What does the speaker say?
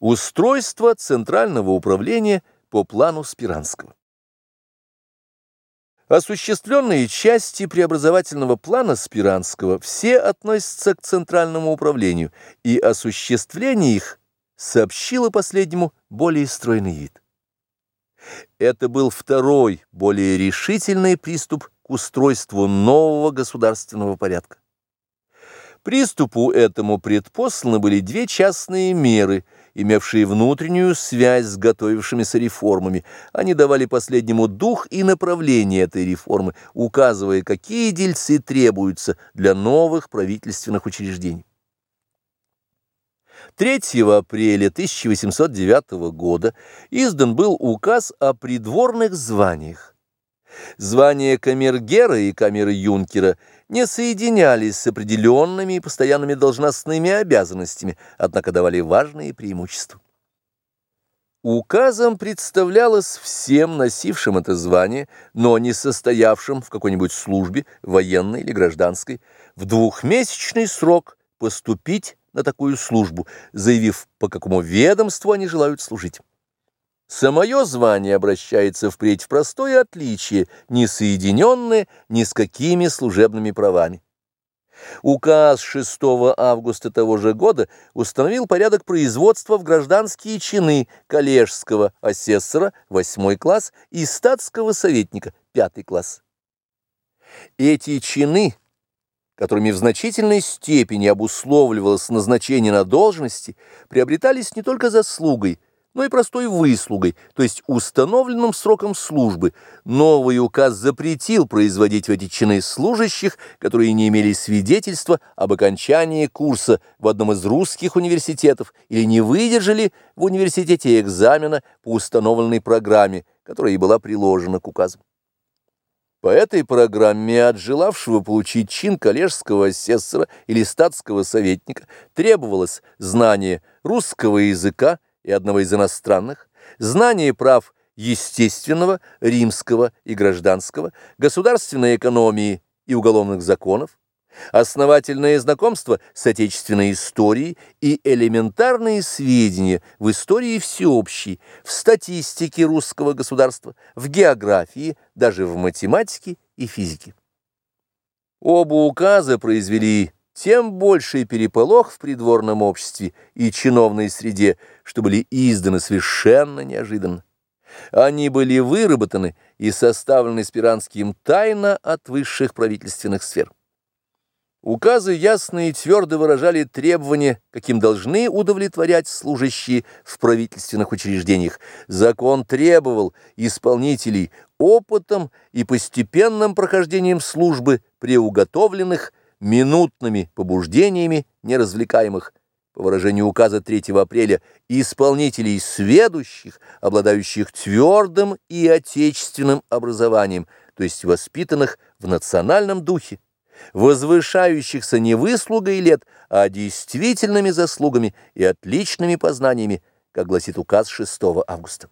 Устройство Центрального управления по плану Спиранского. Осуществленные части преобразовательного плана Спиранского все относятся к Центральному управлению, и осуществление их сообщило последнему более стройный вид. Это был второй, более решительный приступ к устройству нового государственного порядка. Приступу этому предпосланы были две частные меры – имевшие внутреннюю связь с готовившимися реформами. Они давали последнему дух и направление этой реформы, указывая, какие дельцы требуются для новых правительственных учреждений. 3 апреля 1809 года издан был указ о придворных званиях. Звания камергера и камер-юнкера не соединялись с определенными и постоянными должностными обязанностями, однако давали важные преимущества. Указом представлялось всем носившим это звание, но не состоявшим в какой-нибудь службе, военной или гражданской, в двухмесячный срок поступить на такую службу, заявив, по какому ведомству они желают служить. Самое звание обращается впредь в простое отличие, не соединенное ни с какими служебными правами. Указ 6 августа того же года установил порядок производства в гражданские чины коллежского асессора 8 класс и статского советника 5 класс. Эти чины, которыми в значительной степени обусловливалось назначение на должности, приобретались не только заслугой, но и простой выслугой, то есть установленным сроком службы. Новый указ запретил производить в эти чины служащих, которые не имели свидетельства об окончании курса в одном из русских университетов или не выдержали в университете экзамена по установленной программе, которая и была приложена к указу. По этой программе от желавшего получить чин коллежского асессора или статского советника требовалось знание русского языка, и одного из иностранных, знание прав естественного, римского и гражданского, государственной экономии и уголовных законов, основательное знакомство с отечественной историей и элементарные сведения в истории всеобщей, в статистике русского государства, в географии, даже в математике и физике. Оба указа произвели тем больший переполох в придворном обществе и чиновной среде, что были изданы совершенно неожиданно. Они были выработаны и составлены Спиранским тайно от высших правительственных сфер. Указы ясно и твердо выражали требования, каким должны удовлетворять служащие в правительственных учреждениях. Закон требовал исполнителей опытом и постепенным прохождением службы приуготовленных минутными побуждениями неразвлекаемых, по выражению указа 3 апреля, исполнителей сведущих, обладающих твердым и отечественным образованием, то есть воспитанных в национальном духе, возвышающихся не выслугой лет, а действительными заслугами и отличными познаниями, как гласит указ 6 августа.